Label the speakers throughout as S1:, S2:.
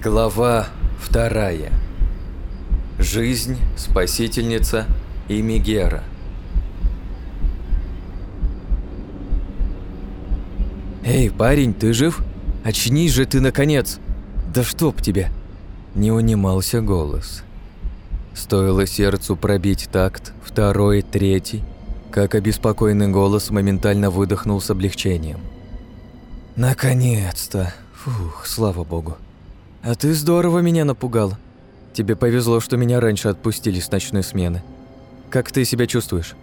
S1: Глава вторая. Жизнь, спасительница и Мегера. «Эй, парень, ты жив? Очнись же ты, наконец! Да чтоб тебя!» Не унимался голос. Стоило сердцу пробить такт, второй, третий, как обеспокоенный голос моментально выдохнул с облегчением. «Наконец-то! Фух, слава богу!» «А ты здорово меня напугал. Тебе повезло, что меня раньше отпустили с ночной смены. Как ты себя чувствуешь?»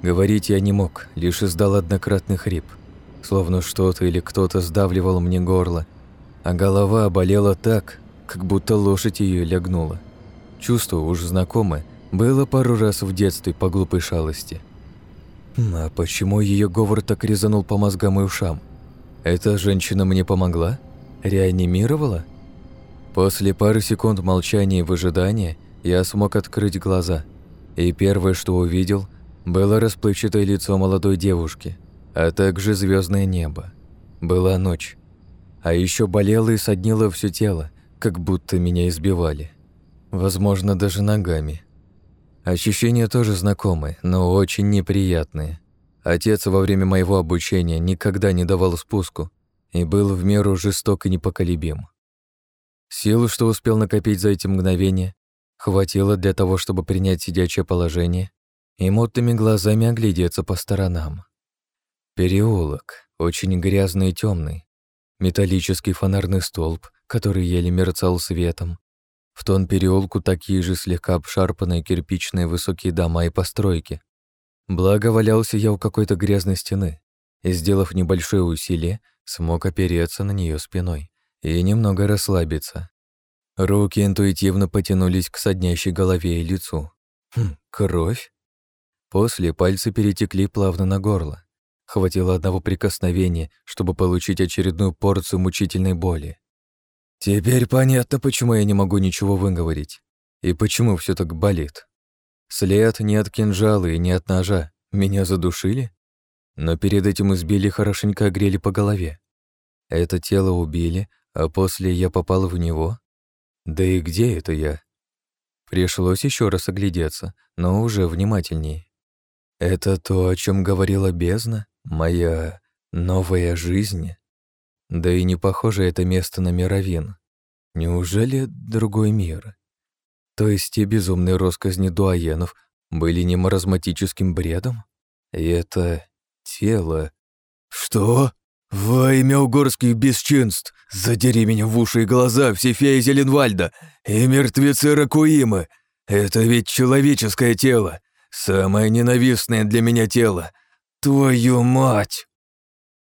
S1: Говорить я не мог, лишь издал однократный хрип, словно что-то или кто-то сдавливал мне горло, а голова болела так, как будто лошадь ее лягнула. Чувство уж знакомое, было пару раз в детстве по глупой шалости. А почему ее говор так резанул по мозгам и ушам? Эта женщина мне помогла? Реанимировала? После пары секунд молчания и выжидания я смог открыть глаза, и первое, что увидел, было расплывчатое лицо молодой девушки, а также звездное небо. Была ночь. А еще болело и соднило все тело, как будто меня избивали. Возможно, даже ногами. Ощущения тоже знакомые, но очень неприятные. Отец во время моего обучения никогда не давал спуску и был в меру жесток и непоколебим. Силы, что успел накопить за эти мгновения, хватило для того, чтобы принять сидячее положение и мутными глазами оглядеться по сторонам. Переулок, очень грязный и темный, металлический фонарный столб, который еле мерцал светом. В тон переулку такие же слегка обшарпанные кирпичные высокие дома и постройки. Благо валялся я у какой-то грязной стены и, сделав небольшое усилие, смог опереться на нее спиной и немного расслабиться. Руки интуитивно потянулись к соднящей голове и лицу. Хм, кровь? После пальцы перетекли плавно на горло. Хватило одного прикосновения, чтобы получить очередную порцию мучительной боли. Теперь понятно, почему я не могу ничего выговорить. И почему все так болит. След не от кинжала и не от ножа. Меня задушили? Но перед этим избили хорошенько огрели по голове. Это тело убили, а после я попал в него? Да и где это я? Пришлось еще раз оглядеться, но уже внимательнее. Это то, о чем говорила бездна? Моя новая жизнь? Да и не похоже это место на Мировин. Неужели другой мир? То есть те безумные росказни дуаенов были не маразматическим бредом? И это тело... Что? «Во имя угорских бесчинств! Задери меня в уши и глаза, все феи Зеленвальда и мертвецы Ракуимы! Это ведь человеческое тело, самое ненавистное для меня тело! Твою мать!»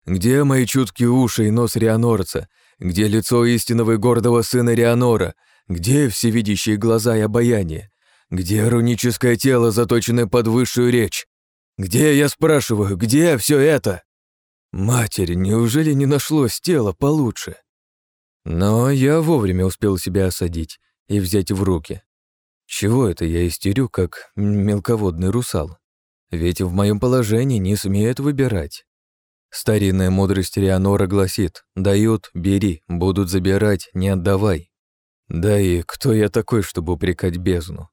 S1: Где мои чуткие уши и нос Рианорца? Где лицо истинного и гордого сына Рианора? Где всевидящие глаза и обаяние? Где руническое тело, заточенное под высшую речь? Где, я спрашиваю, где все это? Матери, неужели не нашлось тела получше? Но я вовремя успел себя осадить и взять в руки. Чего это я истерю, как мелководный русал? Ведь в моем положении не смеют выбирать. Старинная мудрость Рианора гласит «дают, бери, будут забирать, не отдавай». Да и кто я такой, чтобы упрекать бездну?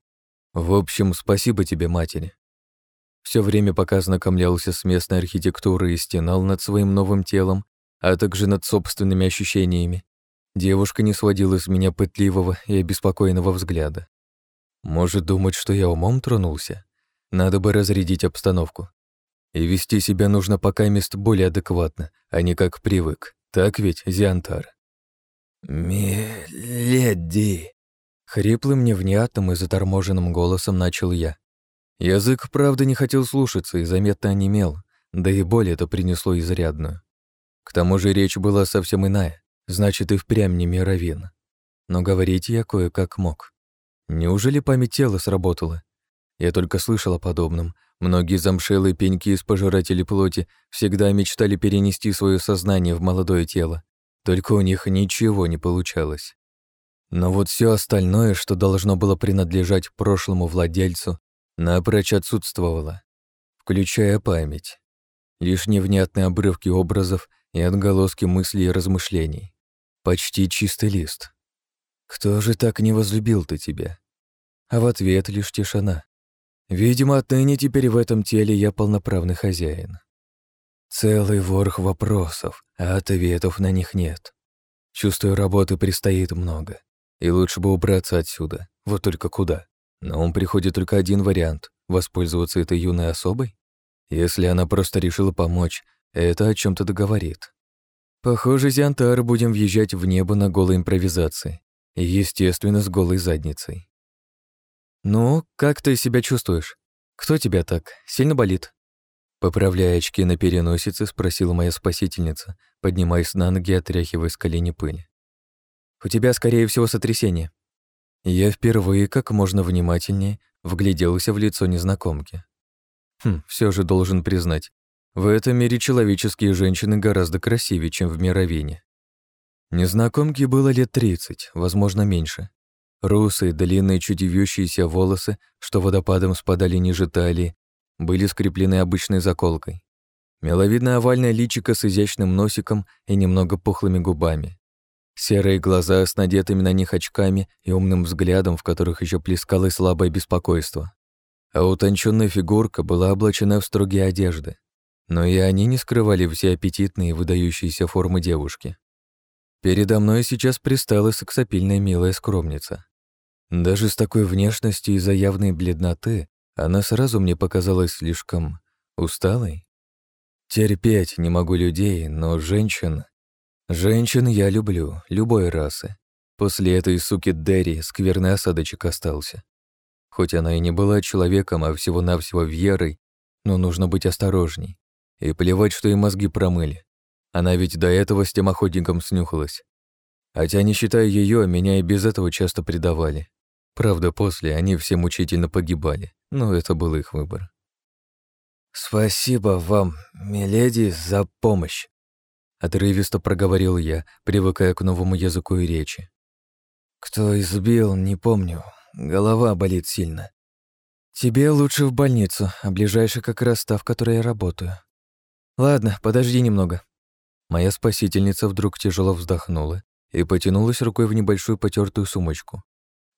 S1: В общем, спасибо тебе, матери. Все время, пока ознакомлялся с местной архитектурой и стенал над своим новым телом, а также над собственными ощущениями, девушка не сводила с меня пытливого и обеспокоенного взгляда. Может думать, что я умом тронулся? Надо бы разрядить обстановку. И вести себя нужно пока мест более адекватно, а не как привык. Так ведь, Зиантар? «Миледи!» Хриплым, невнятным и заторможенным голосом начал я, Язык, правда, не хотел слушаться и заметно онемел, да и боль это принесло изрядную. К тому же речь была совсем иная, значит, и впрямь не мировин. Но говорить я кое-как мог. Неужели память тела сработала? Я только слышал о подобном. Многие замшелые пеньки из пожирателей плоти всегда мечтали перенести свое сознание в молодое тело, только у них ничего не получалось. Но вот все остальное, что должно было принадлежать прошлому владельцу, напрочь отсутствовала, включая память. Лишь невнятные обрывки образов и отголоски мыслей и размышлений. Почти чистый лист. «Кто же так не возлюбил ты тебя?» А в ответ лишь тишина. Видимо, отныне теперь в этом теле я полноправный хозяин. Целый ворох вопросов, а ответов на них нет. Чувствую, работы предстоит много. И лучше бы убраться отсюда. Вот только куда? На ум приходит только один вариант — воспользоваться этой юной особой? Если она просто решила помочь, это о чем то договорит. Похоже, Зиантар будем въезжать в небо на голой импровизации. И, естественно, с голой задницей. «Ну, как ты себя чувствуешь? Кто тебя так? Сильно болит?» Поправляя очки на переносице, спросила моя спасительница, поднимаясь на ноги, отряхивая с колени пыль. «У тебя, скорее всего, сотрясение». Я впервые, как можно внимательнее, вгляделся в лицо незнакомки. Хм, все же должен признать, в этом мире человеческие женщины гораздо красивее, чем в мировине. Незнакомке было лет тридцать, возможно, меньше. Русые, длинные, чуть вьющиеся волосы, что водопадом спадали ниже талии, были скреплены обычной заколкой. Миловидное овальное личико с изящным носиком и немного пухлыми губами. Серые глаза с надетыми на них очками и умным взглядом, в которых еще плескалось слабое беспокойство. А утонченная фигурка была облачена в строгие одежды. Но и они не скрывали все аппетитные выдающиеся формы девушки. Передо мной сейчас пристала сексапильная милая скромница. Даже с такой внешностью из-за явной бледноты она сразу мне показалась слишком усталой. Терпеть не могу людей, но женщин... Женщин я люблю, любой расы. После этой суки Дерри скверный осадочек остался. Хоть она и не была человеком, а всего-навсего Вьерой, но нужно быть осторожней. И плевать, что и мозги промыли. Она ведь до этого с тем охотником снюхалась. Хотя, не считая ее, меня и без этого часто предавали. Правда, после они все мучительно погибали но это был их выбор. «Спасибо вам, миледи, за помощь», — отрывисто проговорил я, привыкая к новому языку и речи. «Кто избил, не помню. Голова болит сильно. Тебе лучше в больницу, а ближайший как раз та, в которой я работаю. Ладно, подожди немного». Моя спасительница вдруг тяжело вздохнула и потянулась рукой в небольшую потертую сумочку.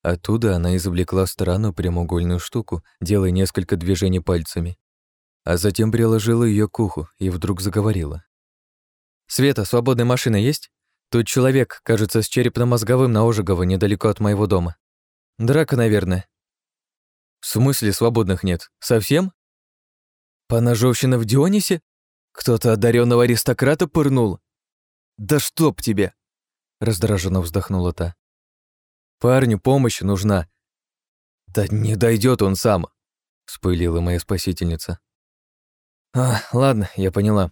S1: Оттуда она извлекла странную прямоугольную штуку, делая несколько движений пальцами, а затем приложила ее к уху и вдруг заговорила. «Света, свободная машина есть? Тут человек, кажется, с черепно-мозговым на Ожегово, недалеко от моего дома. Драка, наверное». «В смысле свободных нет? Совсем?» «Поножовщина в Дионисе? Кто-то одаренного аристократа пырнул? Да чтоб тебе!» Раздраженно вздохнула та. Парню помощь нужна. Да не дойдет он сам, вспылила моя спасительница. А, ладно, я поняла.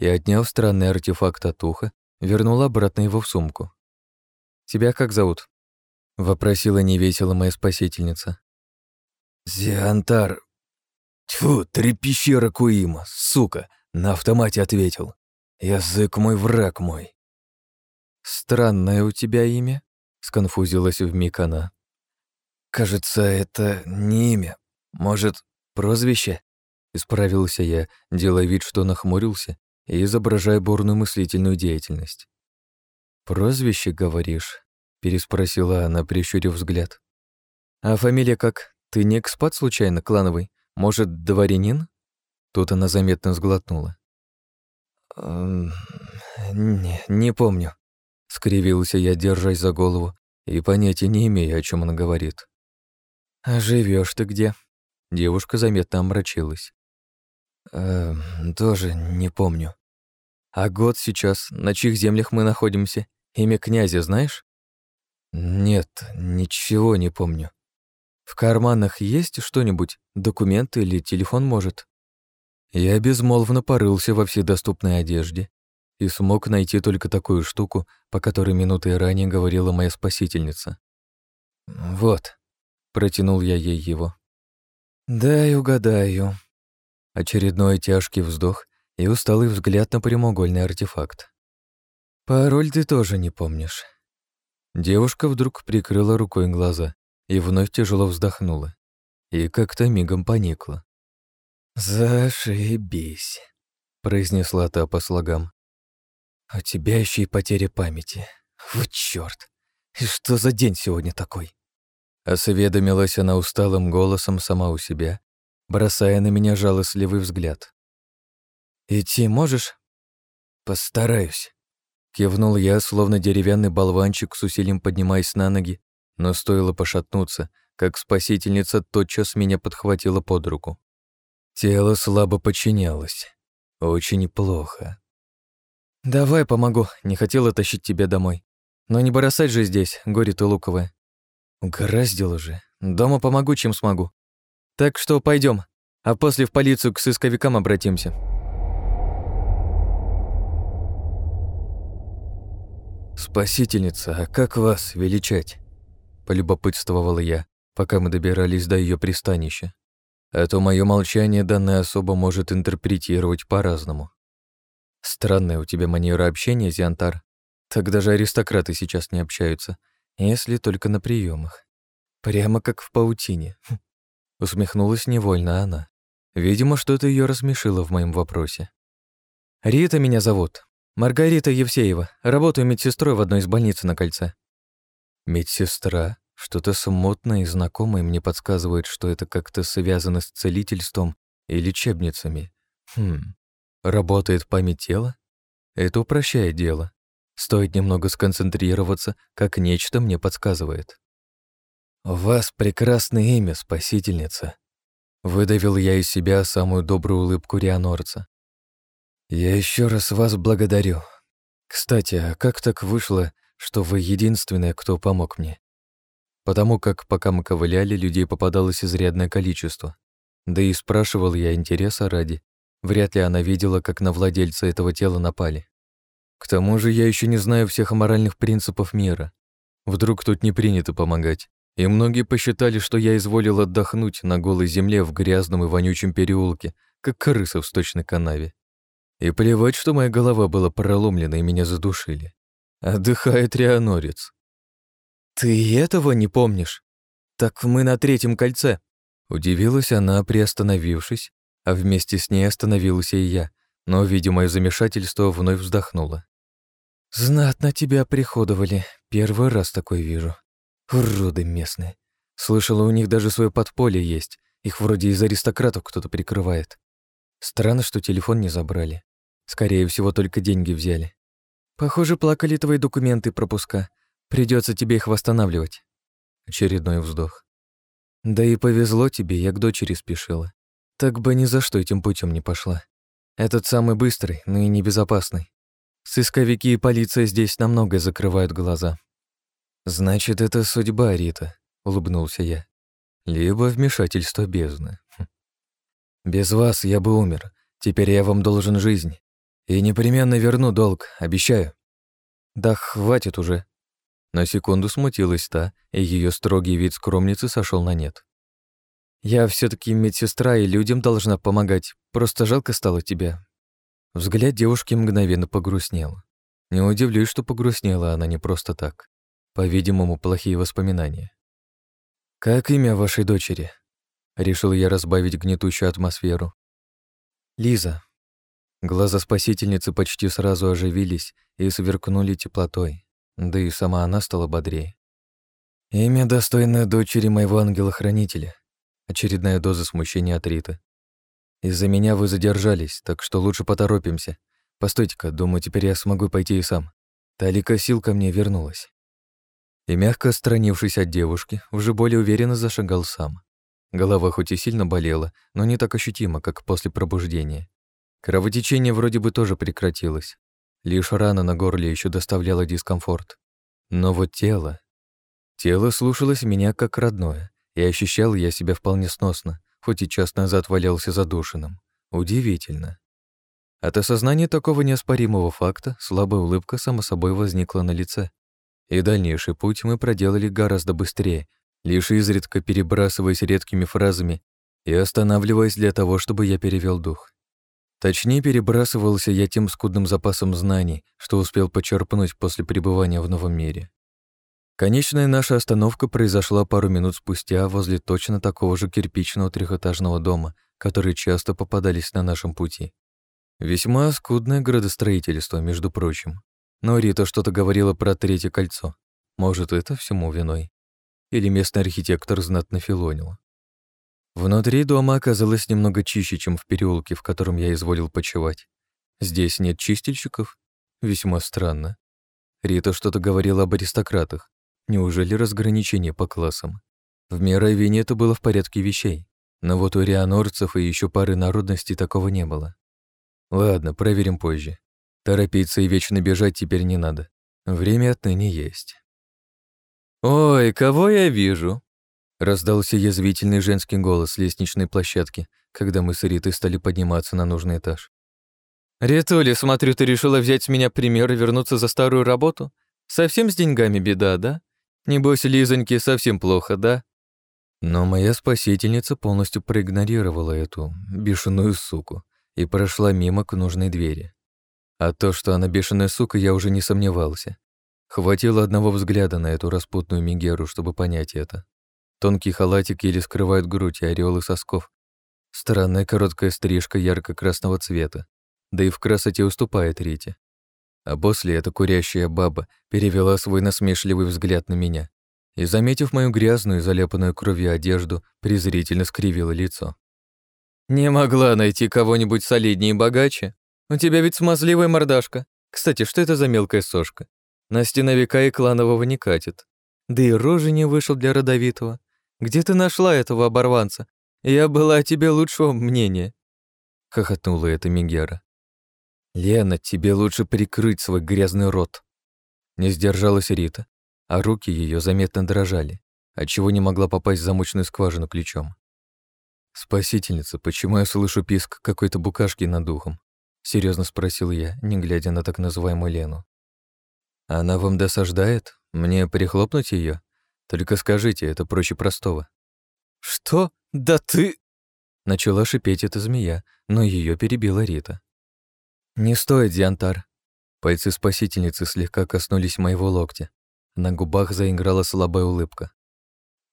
S1: И отняв странный артефакт от уха, вернула обратно его в сумку. Тебя как зовут? вопросила невесело моя спасительница. Зиантар. Тьфу, трепещера Куима, сука, на автомате ответил. Язык мой, враг мой. Странное у тебя имя, сконфузилась вмиг она. «Кажется, это не имя. Может, прозвище?» Исправился я, делая вид, что нахмурился и изображая бурную мыслительную деятельность. «Прозвище, говоришь?» — переспросила она, прищурив взгляд. «А фамилия как? Ты не экспат случайно, клановый? Может, дворянин?» Тут она заметно сглотнула. «Эм, «Не, не помню», — скривился я, держась за голову и понятия не имея, о чем она говорит. «А живешь ты где?» Девушка заметно омрачилась. «Э, тоже не помню. А год сейчас, на чьих землях мы находимся? Имя князя знаешь?» «Нет, ничего не помню. В карманах есть что-нибудь? Документы или телефон, может?» Я безмолвно порылся во всей доступной одежде и смог найти только такую штуку, по которой минуты ранее говорила моя спасительница. «Вот», — протянул я ей его. «Дай угадаю». Очередной тяжкий вздох и усталый взгляд на прямоугольный артефакт. «Пароль ты тоже не помнишь». Девушка вдруг прикрыла рукой глаза и вновь тяжело вздохнула. И как-то мигом поникла. «Зашибись», — произнесла та по слогам. «У тебя еще и потеря памяти. Вот чёрт. И что за день сегодня такой? Осведомилась она усталым голосом сама у себя, бросая на меня жалостливый взгляд. «Идти можешь?» «Постараюсь», — кивнул я, словно деревянный болванчик с усилием поднимаясь на ноги, но стоило пошатнуться, как спасительница тотчас меня подхватила под руку. Тело слабо подчинялось. Очень плохо. «Давай помогу, не хотела тащить тебя домой. Но не бросать же здесь, горе ты луковое. Угораздило же. Дома помогу, чем смогу. Так что пойдем, а после в полицию к сысковикам обратимся». «Спасительница, а как вас величать?» — полюбопытствовала я, пока мы добирались до ее пристанища. А то мое молчание данная особа может интерпретировать по-разному. Странная у тебя манера общения, Зиантар. Так даже аристократы сейчас не общаются, если только на приемах. Прямо как в паутине. Усмехнулась невольно она. Видимо, что-то ее рассмешило в моем вопросе. «Рита меня зовут. Маргарита Евсеева. Работаю медсестрой в одной из больниц на кольце». «Медсестра?» Что-то смутное и знакомое мне подсказывает, что это как-то связано с целительством и лечебницами. Хм, работает память тела? Это упрощает дело. Стоит немного сконцентрироваться, как нечто мне подсказывает. «У вас прекрасное имя, спасительница», — выдавил я из себя самую добрую улыбку Рианорца. «Я еще раз вас благодарю. Кстати, а как так вышло, что вы единственная, кто помог мне? потому как пока мы ковыляли, людей попадалось изрядное количество. Да и спрашивал я интереса ради. Вряд ли она видела, как на владельца этого тела напали. К тому же я еще не знаю всех моральных принципов мира. Вдруг тут не принято помогать. И многие посчитали, что я изволил отдохнуть на голой земле в грязном и вонючем переулке, как крыса в сточной канаве. И плевать, что моя голова была проломлена и меня задушили. Отдыхает Рианорец. «Ты этого не помнишь? Так мы на третьем кольце». Удивилась она, приостановившись, а вместе с ней остановился и я, но, видя мое замешательство, вновь вздохнула. «Знатно тебя приходовали. Первый раз такой вижу. Уроды местные. Слышала, у них даже свое подполье есть. Их вроде из аристократов кто-то прикрывает. Странно, что телефон не забрали. Скорее всего, только деньги взяли. Похоже, плакали твои документы пропуска. Придется тебе их восстанавливать. Очередной вздох. Да и повезло тебе, я к дочери спешила. Так бы ни за что этим путем не пошла. Этот самый быстрый, но и небезопасный. Сысковики и полиция здесь намного закрывают глаза. Значит, это судьба, Рита, улыбнулся я. Либо вмешательство бездны. Хм. Без вас я бы умер. Теперь я вам должен жизнь. И непременно верну долг, обещаю. Да хватит уже, на секунду смутилась та, и ее строгий вид скромницы сошел на нет. «Я все таки медсестра и людям должна помогать. Просто жалко стало тебя». Взгляд девушки мгновенно погрустнел. Не удивлюсь, что погрустнела она не просто так. По-видимому, плохие воспоминания. «Как имя вашей дочери?» Решил я разбавить гнетущую атмосферу. «Лиза». Глаза спасительницы почти сразу оживились и сверкнули теплотой да и сама она стала бодрее. Имя достойное дочери моего ангела-хранителя. Очередная доза смущения от Риты. Из-за меня вы задержались, так что лучше поторопимся. Постойте-ка, думаю, теперь я смогу пойти и сам. Талика сил ко мне вернулась. И мягко отстранившись от девушки, уже более уверенно зашагал сам. Голова хоть и сильно болела, но не так ощутимо, как после пробуждения. Кровотечение вроде бы тоже прекратилось, Лишь рана на горле еще доставляла дискомфорт. Но вот тело... Тело слушалось меня как родное, и ощущал я себя вполне сносно, хоть и час назад валялся задушенным. Удивительно. От осознания такого неоспоримого факта слабая улыбка само собой возникла на лице. И дальнейший путь мы проделали гораздо быстрее, лишь изредка перебрасываясь редкими фразами и останавливаясь для того, чтобы я перевел дух. Точнее, перебрасывался я тем скудным запасом знаний, что успел почерпнуть после пребывания в новом мире. Конечная наша остановка произошла пару минут спустя возле точно такого же кирпичного трехэтажного дома, которые часто попадались на нашем пути. Весьма скудное градостроительство, между прочим. Но Рита что-то говорила про третье кольцо. Может, это всему виной. Или местный архитектор знатно филонил. Внутри дома оказалось немного чище, чем в переулке, в котором я изволил почевать. Здесь нет чистильщиков? Весьма странно. Рита что-то говорила об аристократах. Неужели разграничение по классам? В Мировине это было в порядке вещей. Но вот у рианорцев и еще пары народностей такого не было. Ладно, проверим позже. Торопиться и вечно бежать теперь не надо. Время отныне есть. «Ой, кого я вижу?» Раздался язвительный женский голос с лестничной площадки, когда мы с Ритой стали подниматься на нужный этаж. «Ритули, смотрю, ты решила взять с меня пример и вернуться за старую работу? Совсем с деньгами беда, да? Небось, Лизоньке совсем плохо, да?» Но моя спасительница полностью проигнорировала эту бешеную суку и прошла мимо к нужной двери. А то, что она бешеная сука, я уже не сомневался. Хватило одного взгляда на эту распутную Мигеру, чтобы понять это. Тонкий халатик еле скрывает грудь и ореолы сосков. Странная короткая стрижка ярко-красного цвета, да и в красоте уступает Рите. А после эта курящая баба перевела свой насмешливый взгляд на меня и, заметив мою грязную, заляпанную кровью одежду, презрительно скривила лицо. «Не могла найти кого-нибудь солиднее и богаче? У тебя ведь смазливая мордашка. Кстати, что это за мелкая сошка? На стеновика и кланового не катит. Да и рожи не вышел для родовитого. Где ты нашла этого оборванца? Я была о тебе лучшего мнения. Хохотнула эта Мигера. Лена, тебе лучше прикрыть свой грязный рот. Не сдержалась Рита, а руки ее заметно дрожали, отчего не могла попасть в замочную скважину ключом. «Спасительница, почему я слышу писк какой-то букашки над духом?» — серьезно спросил я, не глядя на так называемую Лену. «Она вам досаждает? Мне прихлопнуть ее? Только скажите, это проще простого». «Что? Да ты...» Начала шипеть эта змея, но ее перебила Рита. «Не стоит, Диантар». Пальцы спасительницы слегка коснулись моего локтя. На губах заиграла слабая улыбка.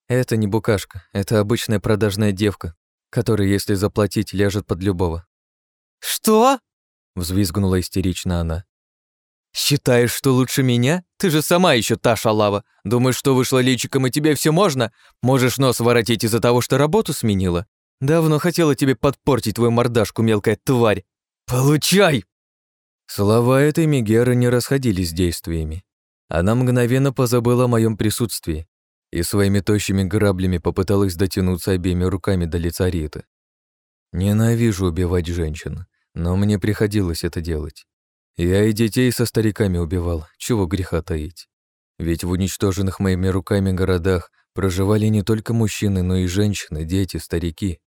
S1: «Это не букашка, это обычная продажная девка, которая, если заплатить, ляжет под любого». «Что?» — взвизгнула истерично она. «Считаешь, что лучше меня? Ты же сама еще та шалава. Думаешь, что вышла личиком и тебе все можно? Можешь нос воротить из-за того, что работу сменила? Давно хотела тебе подпортить твою мордашку, мелкая тварь. Получай!» Слова этой Мегеры не расходились с действиями. Она мгновенно позабыла о моем присутствии и своими тощими граблями попыталась дотянуться обеими руками до лица Риты. Ненавижу убивать женщин, но мне приходилось это делать. Я и детей со стариками убивал, чего греха таить. Ведь в уничтоженных моими руками городах проживали не только мужчины, но и женщины, дети, старики.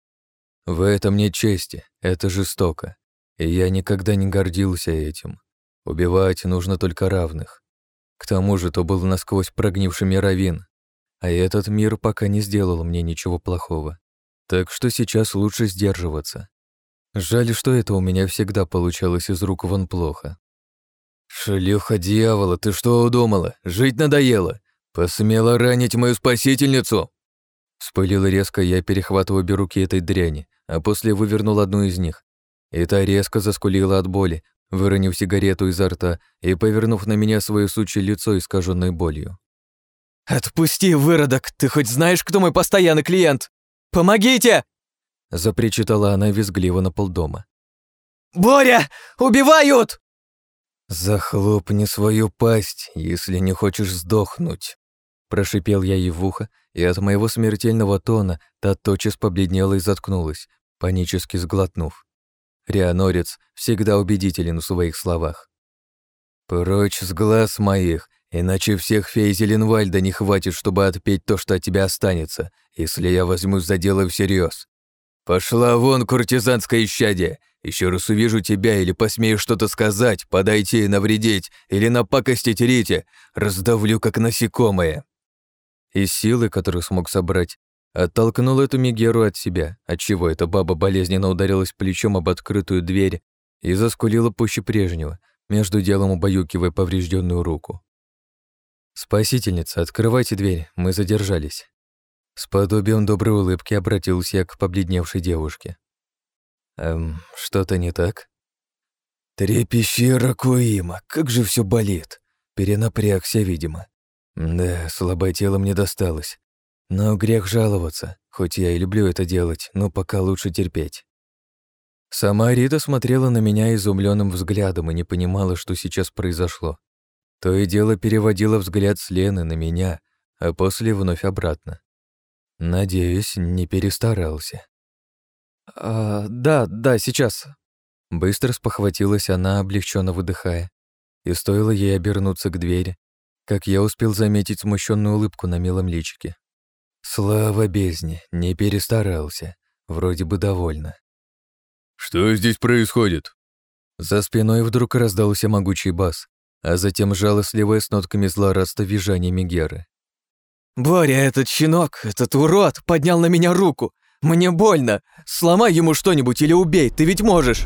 S1: В этом нет чести, это жестоко. И я никогда не гордился этим. Убивать нужно только равных. К тому же то был насквозь прогнивший мировин, а этот мир пока не сделал мне ничего плохого. Так что сейчас лучше сдерживаться. Жаль, что это у меня всегда получалось из рук вон плохо. «Шлюха дьявола, ты что удумала? Жить надоело? Посмела ранить мою спасительницу?» Вспылила резко, я перехватываю обе руки этой дряни, а после вывернул одну из них. И резко заскулила от боли, выронив сигарету изо рта и повернув на меня свое сучье лицо, искаженное болью. «Отпусти, выродок! Ты хоть знаешь, кто мой постоянный клиент? Помогите!» Запричитала она визгливо на полдома. «Боря! Убивают!» «Захлопни свою пасть, если не хочешь сдохнуть», Прошипел я ей в ухо, и от моего смертельного тона та тотчас побледнела и заткнулась, панически сглотнув. Рианорец всегда убедителен в своих словах. «Прочь с глаз моих, иначе всех фей Зеленвальда не хватит, чтобы отпеть то, что от тебя останется, если я возьмусь за дело всерьез. «Пошла вон, куртизанское исчадие! Еще раз увижу тебя или посмею что-то сказать, подойти и навредить, или напакостить Рите, раздавлю, как насекомое!» Из силы, которую смог собрать, оттолкнул эту Мегеру от себя, отчего эта баба болезненно ударилась плечом об открытую дверь и заскулила пуще прежнего, между делом убаюкивая поврежденную руку. «Спасительница, открывайте дверь, мы задержались». С подобием доброй улыбки обратился я к побледневшей девушке. «Эм, что-то не так?» «Трепещи, Ракуима, как же все болит!» Перенапрягся, видимо. Да, слабое тело мне досталось. Но грех жаловаться, хоть я и люблю это делать, но пока лучше терпеть. Сама Рита смотрела на меня изумленным взглядом и не понимала, что сейчас произошло. То и дело переводила взгляд с Лены на меня, а после вновь обратно. Надеюсь, не перестарался. «А, да, да, сейчас». Быстро спохватилась она, облегченно выдыхая. И стоило ей обернуться к двери, как я успел заметить смущенную улыбку на милом личике. Слава бездне, не перестарался. Вроде бы довольна.
S2: «Что здесь происходит?»
S1: За спиной вдруг раздался могучий бас, а затем жалостливое с нотками злорадства визжание Мегеры.
S3: «Боря, этот щенок, этот урод, поднял на меня руку! Мне больно! Сломай ему что-нибудь или убей, ты ведь можешь!»